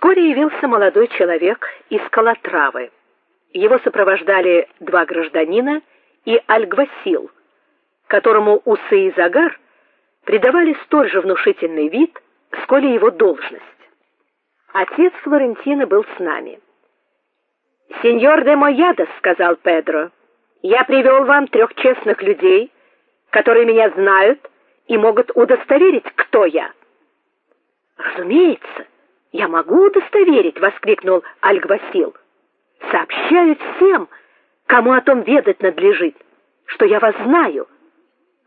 Вскоре явился молодой человек из Калатравы. Его сопровождали два гражданина и альгвасил, которому усы и загар придавали столь же внушительный вид, сколь и его должность. Отец Флорентины был с нами. "Сеньор де Моядос", сказал Педро. "Я привел вам трех честных людей, которые меня знают и могут удостоверить, кто я". "Разумеется, я могу удостоверить", воскликнул Альгвасил. "Сообщаю всем, кому о том ведать надлежит, что я вас знаю.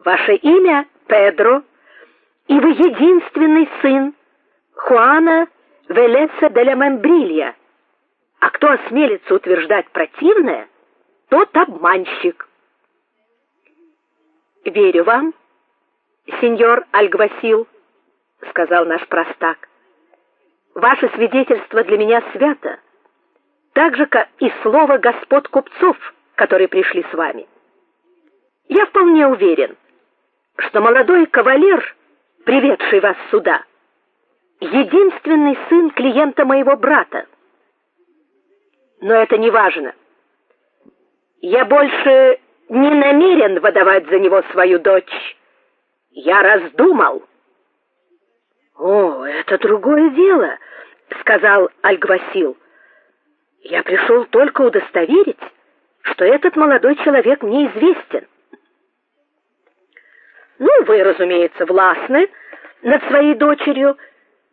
Ваше имя Педро, и вы единственный сын Хуана Велеса де ла Мембрилья. А кто осмелится утверждать противное, тот обманщик. Верю вам, сеньор Альгвасил, сказал наш простак. Ваше свидетельство для меня свято, так же как и слово господ купцов, которые пришли с вами. Я вполне уверен, что молодой кавалер, приведший вас сюда, единственный сын клиента моего брата. Но это не важно. Я больше не намерен выдавать за него свою дочь. Я раздумал. О, это другое дело, сказал Альгвасил. Я пришел только удостоверить, что этот молодой человек мне известен. Ну, вы, разумеется, властны над своей дочерью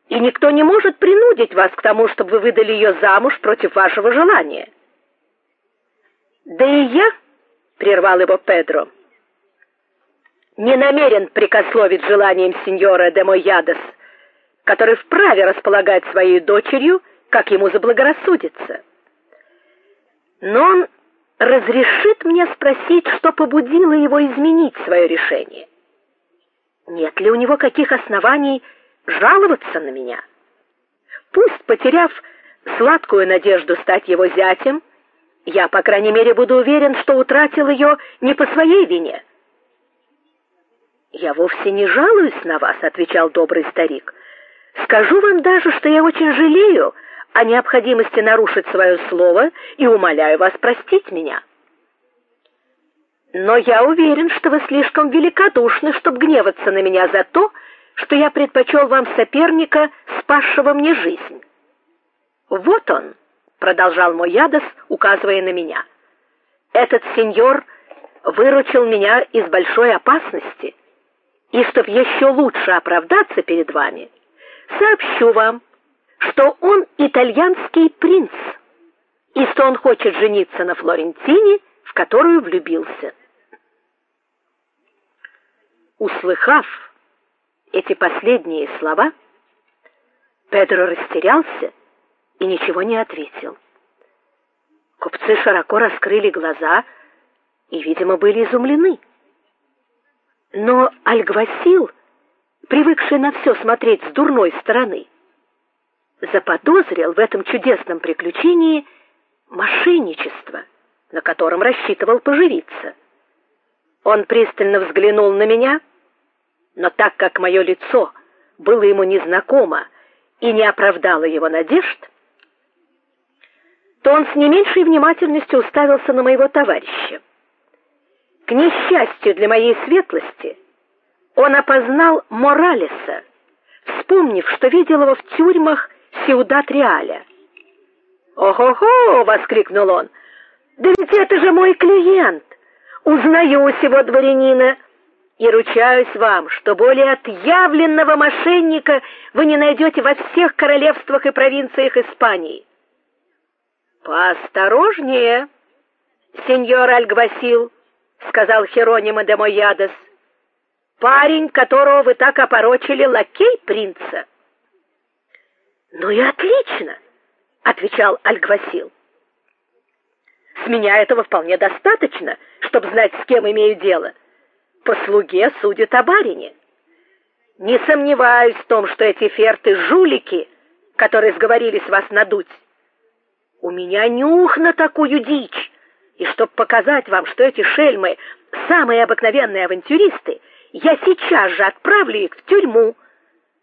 и никто не может принудить вас к тому, чтобы вы выдали ее замуж против вашего желания. Да и я, прервал его Педро, не намерен прикословить желанием сеньора де Моядес, который вправе располагать своей дочерью, как ему заблагорассудится. Но он разрешит мне спросить, что побудило его изменить свое решение. Нет ли у него каких оснований жаловаться на меня. Пусть, потеряв сладкую надежду стать его зятем, я, по крайней мере, буду уверен, что утратил ее не по своей вине. Я вовсе не жалуюсь на вас, отвечал добрый старик. Скажу вам даже, что я очень жалею о необходимости нарушить свое слово и умоляю вас простить меня. Но я уверен, что вы слишком великодушны, чтобы гневаться на меня за то, что я предпочел вам соперника, спасшего мне жизнь. Вот он, продолжал мой Ядос, указывая на меня. Этот сеньор выручил меня из большой опасности. И чтоб еще лучше оправдаться перед вами, сообщу вам, что он итальянский принц, и что он хочет жениться на Флорентине, в которую влюбился. Услыхав эти последние слова, Педро растерялся и ничего не ответил. Купцы широко раскрыли глаза и, видимо, были изумлены. Но Альгвасил, привыкший на все смотреть с дурной стороны, заподозрил в этом чудесном приключении мошенничество, на котором рассчитывал поживиться. Он пристально взглянул на меня но так как мое лицо было ему незнакомо и не оправдало его надежд, то он с не меньшей внимательностью уставился на моего товарища. К несчастью для моей светлости, он опознал Моралеса, вспомнив, что видел его в тюрьмах Сьюдад-Реаля. "Ого-го!" воскликнул он. "Да ведь это же мой клиент. Узнаю сего дворянина и ручаюсь вам, что более отъявленного мошенника вы не найдете во всех королевствах и провинциях Испании. Поосторожнее, сеньор Альгвасил, сказал Херонима де Моядес. Парень, которого вы так опорочили, лакей принца. Ну и отлично, отвечал Альгвасил. С меня этого вполне достаточно, чтобы знать, с кем имею дело по слуге судят о барине. Не сомневаюсь в том, что эти ферты жулики, которые сговорились вас надуть. У меня нюх на такую дичь, и чтоб показать вам, что эти шельмы самые обыкновенные авантюристы, я сейчас же отправлю их в тюрьму